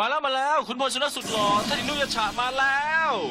มาแล้วมาแล้ว คุณพลชนะสุดหล่อท่านอินุยะฉะมาแล้ว